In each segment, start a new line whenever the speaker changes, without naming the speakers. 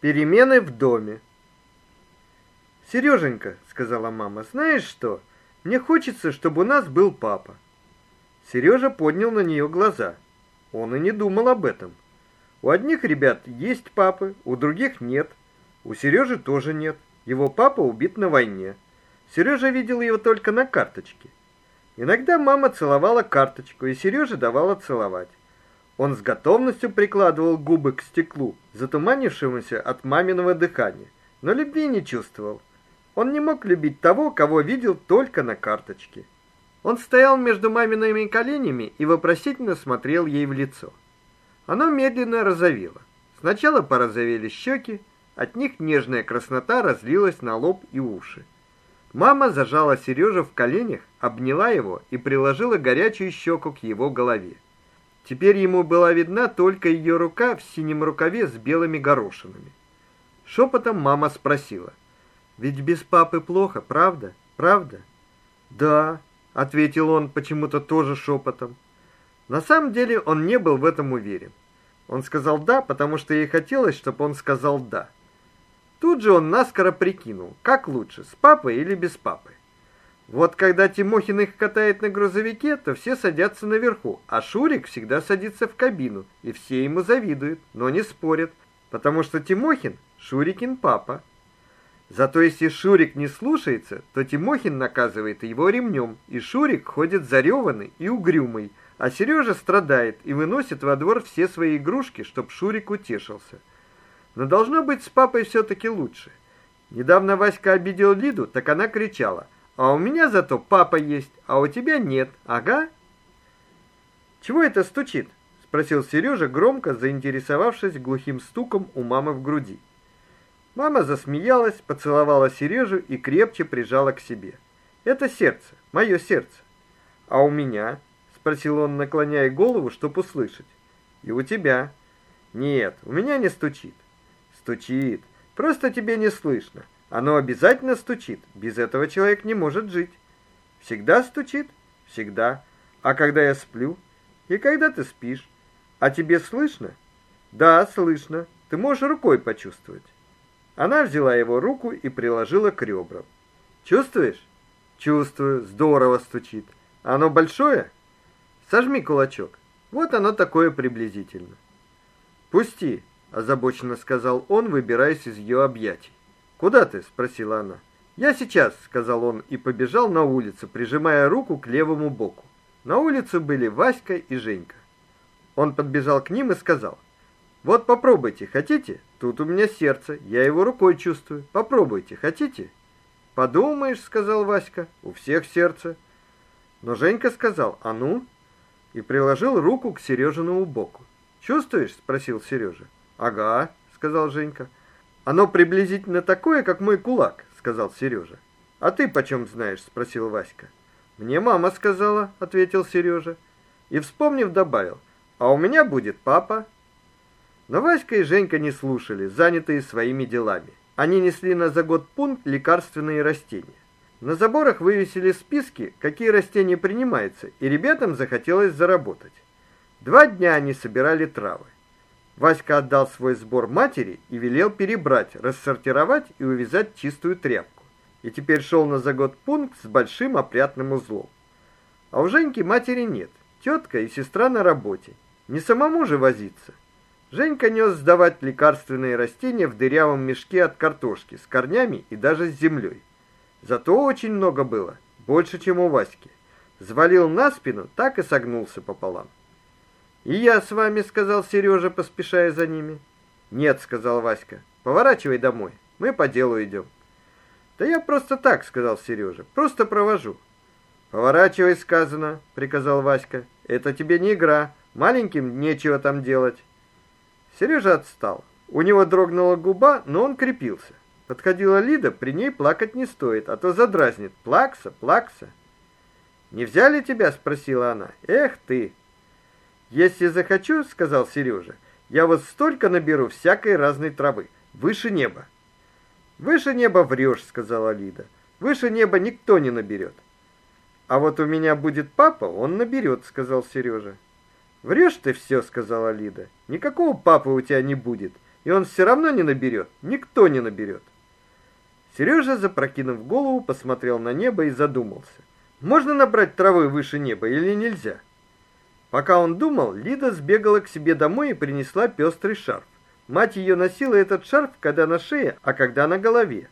Перемены в доме. Сереженька, сказала мама, знаешь что? Мне хочется, чтобы у нас был папа. Сережа поднял на нее глаза. Он и не думал об этом. У одних ребят есть папы, у других нет. У Сережи тоже нет. Его папа убит на войне. Сережа видел его только на карточке. Иногда мама целовала карточку, и Сереже давала целовать. Он с готовностью прикладывал губы к стеклу, затуманившемуся от маминого дыхания, но любви не чувствовал. Он не мог любить того, кого видел только на карточке. Он стоял между мамиными коленями и вопросительно смотрел ей в лицо. Оно медленно розовело. Сначала порозовели щеки, от них нежная краснота разлилась на лоб и уши. Мама зажала Сережу в коленях, обняла его и приложила горячую щеку к его голове. Теперь ему была видна только ее рука в синем рукаве с белыми горошинами. Шепотом мама спросила: "Ведь без папы плохо, правда? Правда?" "Да", ответил он почему-то тоже шепотом. На самом деле он не был в этом уверен. Он сказал да, потому что ей хотелось, чтобы он сказал да. Тут же он наскоро прикинул, как лучше, с папой или без папы. Вот когда Тимохин их катает на грузовике, то все садятся наверху, а Шурик всегда садится в кабину, и все ему завидуют, но не спорят, потому что Тимохин Шурикин папа. Зато если Шурик не слушается, то Тимохин наказывает его ремнем, и Шурик ходит зареванный и угрюмый, а Сережа страдает и выносит во двор все свои игрушки, чтоб Шурик утешился. Но должно быть с папой все таки лучше. Недавно Васька обидел Лиду, так она кричала: а у меня зато папа есть, а у тебя нет. Ага. Чего это стучит? спросил Сережа громко, заинтересовавшись глухим стуком у мамы в груди. Мама засмеялась, поцеловала Сережу и крепче прижала к себе. Это сердце, мое сердце. А у меня? спросил он, наклоняя голову, чтобы услышать. И у тебя? Нет, у меня не стучит. Стучит. Просто тебе не слышно. Оно обязательно стучит. Без этого человек не может жить. Всегда стучит? Всегда. А когда я сплю? И когда ты спишь? А тебе слышно? Да, слышно. Ты можешь рукой почувствовать. Она взяла его руку и приложила к ребрам. Чувствуешь? Чувствую. Здорово стучит. Оно большое? Сожми кулачок. Вот оно такое приблизительно. Пусти, озабоченно сказал он, выбираясь из ее объятий. "Куда ты?" спросила она. "Я сейчас", сказал он и побежал на улицу, прижимая руку к левому боку. На улице были Васька и Женька. Он подбежал к ним и сказал: "Вот попробуйте, хотите? Тут у меня сердце, я его рукой чувствую. Попробуйте, хотите?" "Подумаешь", сказал Васька. "У всех сердце". Но Женька сказал: "А ну?" и приложил руку к Сережиному боку. "Чувствуешь?" спросил Сережа. "Ага", сказал Женька. Оно приблизительно такое, как мой кулак, сказал Сережа. А ты почем знаешь, спросил Васька. Мне мама сказала, ответил Сережа. И вспомнив, добавил: "А у меня будет папа". Но Васька и Женька не слушали, занятые своими делами. Они несли на загод пункт лекарственные растения. На заборах вывесили списки, какие растения принимаются, и ребятам захотелось заработать. Два дня они собирали травы. Васька отдал свой сбор матери и велел перебрать, рассортировать и увязать чистую тряпку. И теперь шел на загод пункт с большим опрятным узлом. А у Женьки матери нет. Тетка и сестра на работе. Не самому же возиться. Женька нес сдавать лекарственные растения в дырявом мешке от картошки с корнями и даже с землей. Зато очень много было, больше, чем у Васьки. Звалил на спину, так и согнулся пополам. И я с вами, сказал Сережа, поспешая за ними. Нет, сказал Васька. Поворачивай домой. Мы по делу идем. Да я просто так, сказал Сережа. Просто провожу. Поворачивай, сказано, приказал Васька. Это тебе не игра. Маленьким нечего там делать. Сережа отстал. У него дрогнула губа, но он крепился. Подходила Лида, при ней плакать не стоит, а то задразнит. Плакса, плакса. Не взяли тебя, спросила она. Эх ты, если захочу, сказал Сережа, я вот столько наберу всякой разной травы, выше неба. Выше неба врешь, сказала Лида. Выше неба никто не наберет. А вот у меня будет папа, он наберет, сказал Сережа. Врешь ты все, сказала Лида. Никакого папы у тебя не будет. и он все равно не наберет. Никто не наберет. Сережа, запрокинув голову, посмотрел на небо и задумался. Можно набрать травы выше неба или нельзя? Пока он думал, Лида сбегала к себе домой и принесла пестрый шарф. Мать ее носила этот шарф когда на шее, а когда на голове.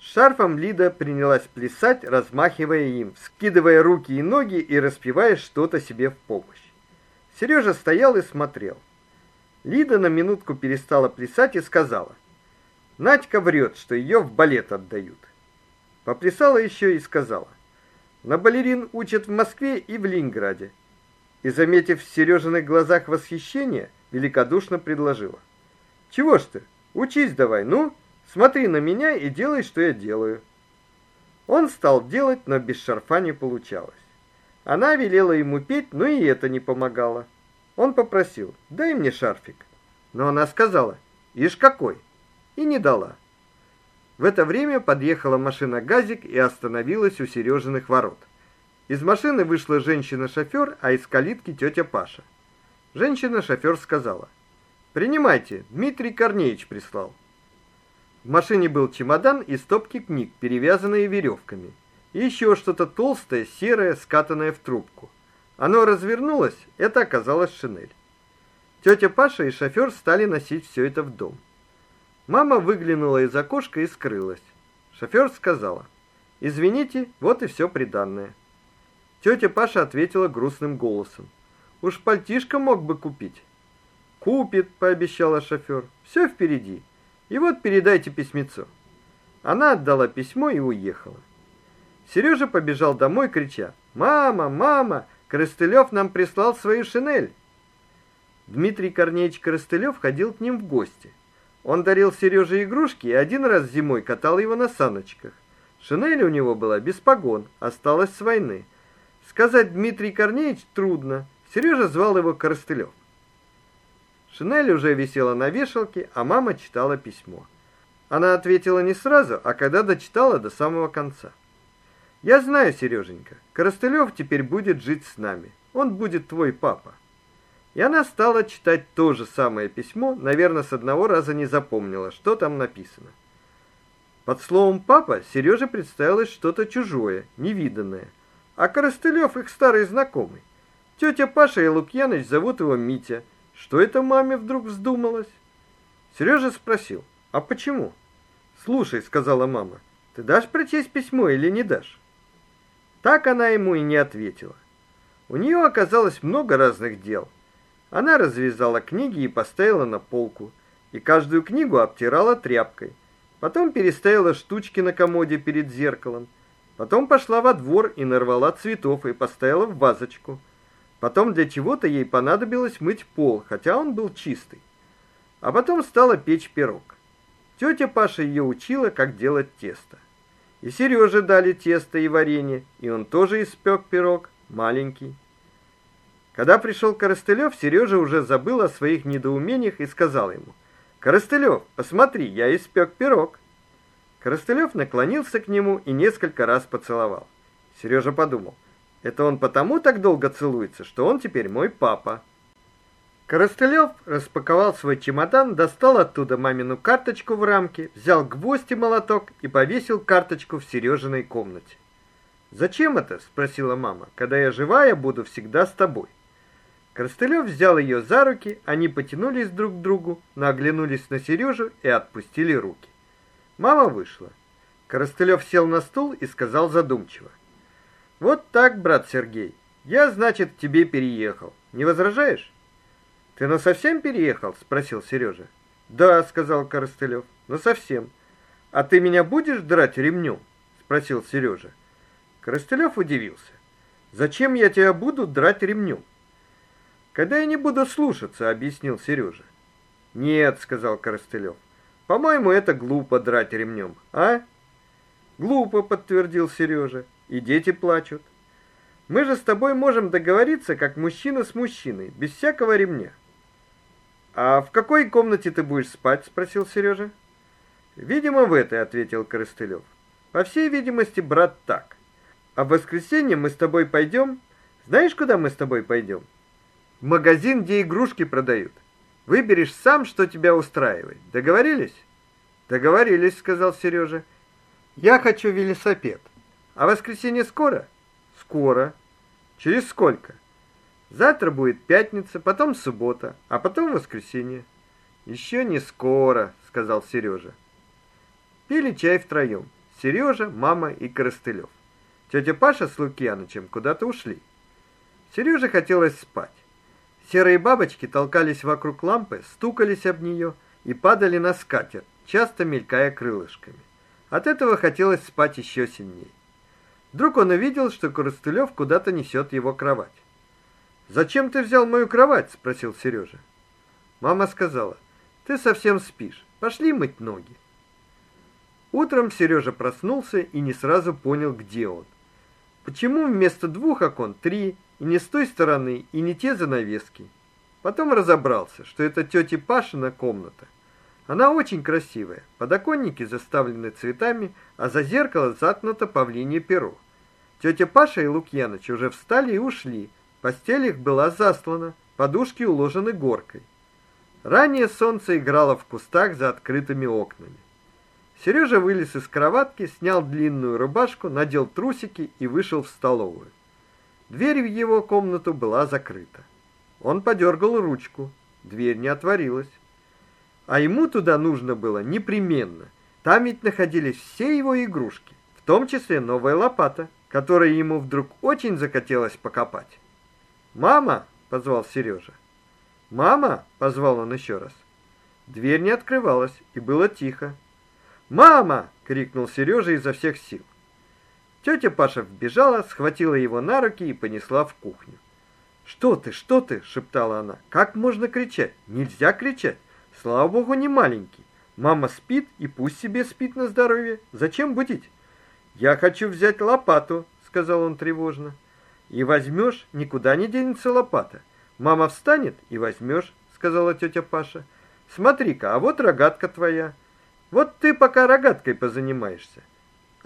С шарфом Лида принялась плясать, размахивая им, скидывая руки и ноги и распевая что-то себе в помощь. Сережа стоял и смотрел. Лида на минутку перестала плясать и сказала: "Надька врет, что ее в балет отдают". Поплясала еще и сказала: "На балерин учат в Москве и в Ленинграде". И заметив в Сережиных глазах восхищение, великодушно предложила: "Чего ж ты? Учись давай, ну, смотри на меня и делай, что я делаю". Он стал делать, но без шарфа не получалось. Она велела ему петь, но и это не помогало. Он попросил: "Дай мне шарфик". Но она сказала: "Ишь какой!" и не дала. В это время подъехала машина Газик и остановилась у Сережиных ворот. Из машины вышла женщина-шофер, а из калитки тетя Паша. Женщина-шофер сказала: "Принимайте, Дмитрий Корнеевич прислал". В машине был чемодан и стопки книг, перевязанные веревками, и еще что-то толстое, серое, скатанное в трубку. Оно развернулось, это оказалось шинель. Тетя Паша и шофер стали носить все это в дом. Мама выглянула из окошка и скрылась. Шофер сказала: "Извините, вот и все приданное". Тетя Паша ответила грустным голосом: "Уж пальтишко мог бы купить". "Купит", пообещала шофер. "Все впереди. И вот передайте письмецо". Она отдала письмо и уехала. Сережа побежал домой, крича: "Мама, мама, Крыстылев нам прислал свою шинель. Дмитрий Корнеевич Крыстылев ходил к ним в гости. Он дарил Сереже игрушки и один раз зимой катал его на саночках. Шинель у него была без погон, осталась с войны. Сказать Дмитрий Корнеевич трудно. Сережа звал его Крыстылев. Шинель уже висела на вешалке, а мама читала письмо. Она ответила не сразу, а когда дочитала до самого конца. Я знаю, Сереженька, Коростылев теперь будет жить с нами. Он будет твой папа. И она стала читать то же самое письмо, наверное, с одного раза не запомнила, что там написано. Под словом папа Сереже представилось что-то чужое, невиданное. А Коростылев их старый знакомый. Тетя Паша и Лукьяныч зовут его Митя. Что это маме вдруг вздумалось? Сережа спросил: "А почему?" "Слушай", сказала мама. "Ты дашь прочесть письмо или не дашь?" Так она ему и не ответила. У нее оказалось много разных дел. Она развязала книги и поставила на полку, и каждую книгу обтирала тряпкой. Потом переставила штучки на комоде перед зеркалом. Потом пошла во двор и нарвала цветов и поставила в вазочку. Потом для чего-то ей понадобилось мыть пол, хотя он был чистый. А потом стала печь пирог. Тетя Паша ее учила, как делать тесто. И Сереже дали тесто и варенье, и он тоже испек пирог, маленький. Когда пришел Коростылев, Сережа уже забыл о своих недоумениях и сказал ему: "Коростылев, посмотри, я испек пирог". Коростылев наклонился к нему и несколько раз поцеловал. Сережа подумал: "Это он потому так долго целуется, что он теперь мой папа". Коростылев распаковал свой чемодан, достал оттуда мамину карточку в рамке, взял гвоздь и молоток и повесил карточку в Сережиной комнате. "Зачем это?" спросила мама. "Когда я живая, буду всегда с тобой". Коростылев взял ее за руки, они потянулись друг к другу, но оглянулись на Сережу и отпустили руки. Мама вышла. Коростылев сел на стул и сказал задумчиво: "Вот так, брат Сергей. Я, значит, к тебе переехал. Не возражаешь?" Ты на совсем переехал? спросил Сережа. Да, сказал Коростылев. На совсем. А ты меня будешь драть ремнем? спросил Сережа. Коростылев удивился. Зачем я тебя буду драть ремнем? Когда я не буду слушаться, объяснил Сережа. Нет, сказал Коростылев. По-моему, это глупо драть ремнем, а? Глупо, подтвердил Сережа. И дети плачут. Мы же с тобой можем договориться, как мужчина с мужчиной, без всякого ремня. А в какой комнате ты будешь спать, спросил Сережа. Видимо, в этой, ответил Коростылев. По всей видимости, брат, так. А в воскресенье мы с тобой пойдем. Знаешь, куда мы с тобой пойдем? В магазин, где игрушки продают. Выберешь сам, что тебя устраивает. Договорились? Договорились, сказал Сережа. Я хочу велосипед. А воскресенье скоро? Скоро. Через сколько? Завтра будет пятница, потом суббота, а потом воскресенье. Еще не скоро, сказал Сережа. Пили чай втроем. Сережа, мама и Коростылев. Тетя Паша с Лукьянычем куда-то ушли. Сереже хотелось спать. Серые бабочки толкались вокруг лампы, стукались об нее и падали на скатерть, часто мелькая крылышками. От этого хотелось спать еще сильнее. Вдруг он увидел, что Коростылев куда-то несет его кровать. "Зачем ты взял мою кровать?" спросил Сережа. Мама сказала: "Ты совсем спишь. Пошли мыть ноги". Утром Сережа проснулся и не сразу понял, где он. Почему вместо двух окон три, и не с той стороны, и не те занавески? Потом разобрался, что это тёти Пашина комната. Она очень красивая. Подоконники заставлены цветами, а за зеркало заткнуто павлинье перо. Тётя Паша и Лукьяныч уже встали и ушли. Постель их была заслана, подушки уложены горкой. Ранее солнце играло в кустах за открытыми окнами. Сережа вылез из кроватки, снял длинную рубашку, надел трусики и вышел в столовую. Дверь в его комнату была закрыта. Он подергал ручку. Дверь не отворилась. А ему туда нужно было непременно. Там ведь находились все его игрушки, в том числе новая лопата, которой ему вдруг очень захотелось покопать. "Мама!" позвал Сережа. "Мама!" позвал он еще раз. Дверь не открывалась, и было тихо. "Мама!" крикнул Сережа изо всех сил. Тетя Паша вбежала, схватила его на руки и понесла в кухню. "Что ты? Что ты?" шептала она. "Как можно кричать? Нельзя кричать. Слава богу, не маленький. Мама спит, и пусть себе спит на здоровье. Зачем будить?" "Я хочу взять лопату", сказал он тревожно. "И возьмешь, никуда не денется лопата. Мама встанет и возьмешь», — сказала тетя Паша. "Смотри-ка, а вот рогатка твоя. Вот ты пока рогаткой позанимаешься.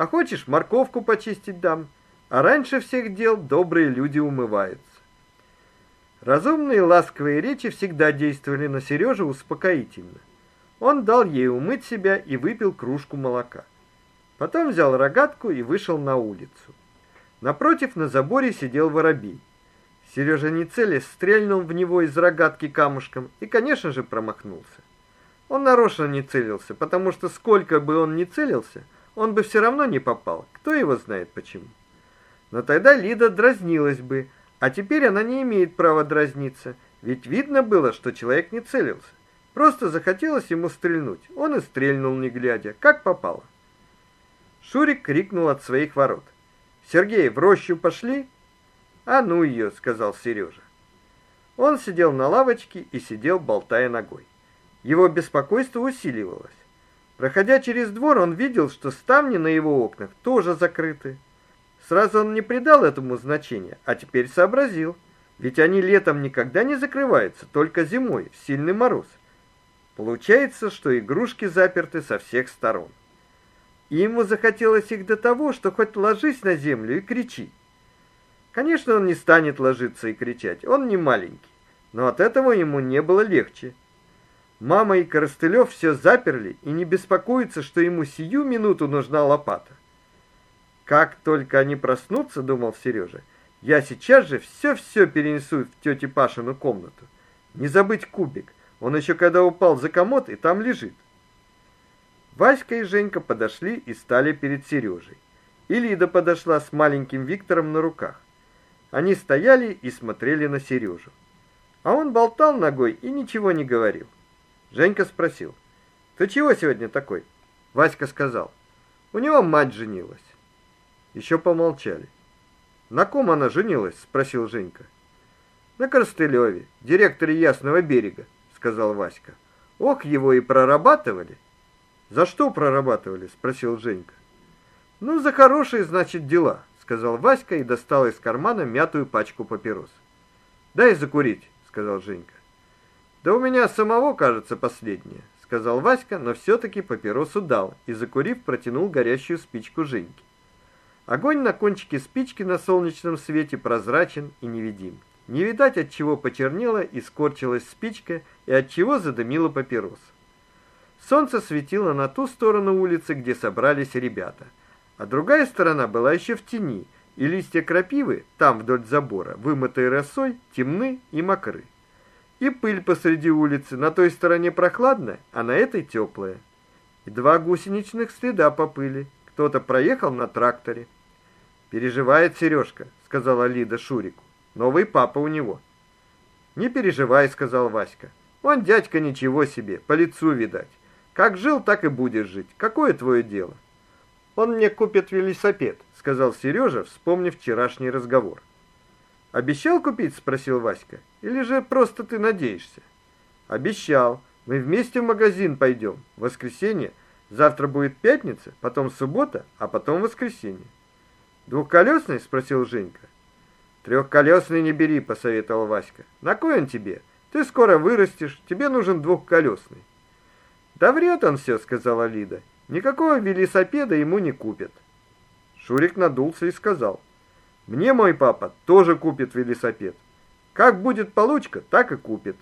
А хочешь, морковку почистить дам? А раньше всех дел добрые люди умываются. Разумные ласковые речи всегда действовали на Сережу успокоительно. Он дал ей умыть себя и выпил кружку молока. Потом взял рогатку и вышел на улицу. Напротив на заборе сидел воробей. Сережа не целясь стрельнул в него из рогатки камушком и, конечно же, промахнулся. Он нарочно не целился, потому что сколько бы он ни целился, он бы все равно не попал. Кто его знает почему? Но тогда Лида дразнилась бы, а теперь она не имеет права дразниться, ведь видно было, что человек не целился. Просто захотелось ему стрельнуть. Он и стрельнул, не глядя, как попало. Шурик крикнул от своих ворот: "Сергей, в рощу пошли?" "А ну ее", сказал Сережа. Он сидел на лавочке и сидел, болтая ногой. Его беспокойство усиливалось. Проходя через двор, он видел, что ставни на его окнах тоже закрыты. Сразу он не придал этому значения, а теперь сообразил, ведь они летом никогда не закрываются, только зимой, в сильный мороз. Получается, что игрушки заперты со всех сторон. И ему захотелось их до того, что хоть ложись на землю и кричи. Конечно, он не станет ложиться и кричать, он не маленький, но от этого ему не было легче. Мама и Коростылев все заперли и не беспокоятся, что ему сию минуту нужна лопата. Как только они проснутся, думал Сережа, я сейчас же все-все перенесу в тёте Пашину комнату. Не забыть кубик. Он еще когда упал за комод и там лежит. Васька и Женька подошли и стали перед Сережей. И Лида подошла с маленьким Виктором на руках. Они стояли и смотрели на Сережу. А он болтал ногой и ничего не говорил. Женька спросил: "Ты чего сегодня такой?" Васька сказал: "У него мать женилась". Еще помолчали. "На ком она женилась?" спросил Женька. "На Корстылеве, директоре Ясного берега", сказал Васька. "Ох, его и прорабатывали". "За что прорабатывали?" спросил Женька. "Ну, за хорошие, значит, дела", сказал Васька и достал из кармана мятую пачку папирос. "Дай закурить", сказал Женька. Да у меня самого, кажется, последнее, сказал Васька, но все таки папиросу дал и закурив, протянул горящую спичку Женьке. Огонь на кончике спички на солнечном свете прозрачен и невидим. Не видать от чего почернела и скорчилась спичка, и от чего задымила папирос. Солнце светило на ту сторону улицы, где собрались ребята, а другая сторона была еще в тени, и листья крапивы, там вдоль забора, вымытые росой, темны и мокры. И пыль посреди улицы, на той стороне прохладная, а на этой теплая. И два гусеничных следа по пыли. Кто-то проехал на тракторе. Переживает Сережка, сказала Лида Шурику. Новый папа у него. Не переживай, сказал Васька. Он дядька ничего себе, по лицу видать. Как жил, так и будешь жить. Какое твое дело? Он мне купит велосипед, сказал Сережа, вспомнив вчерашний разговор. Обещал купить, спросил Васька. Или же просто ты надеешься? Обещал. Мы вместе в магазин пойдем. Воскресенье. Завтра будет пятница, потом суббота, а потом воскресенье. Двухколесный? спросил Женька. Трехколесный не бери, посоветовал Васька. На кой он тебе? Ты скоро вырастешь, тебе нужен двухколесный. Да врет он все, сказала Лида. Никакого велосипеда ему не купят. Шурик надулся и сказал: "Мне мой папа тоже купит велосипед. Как будет получка, так и купит".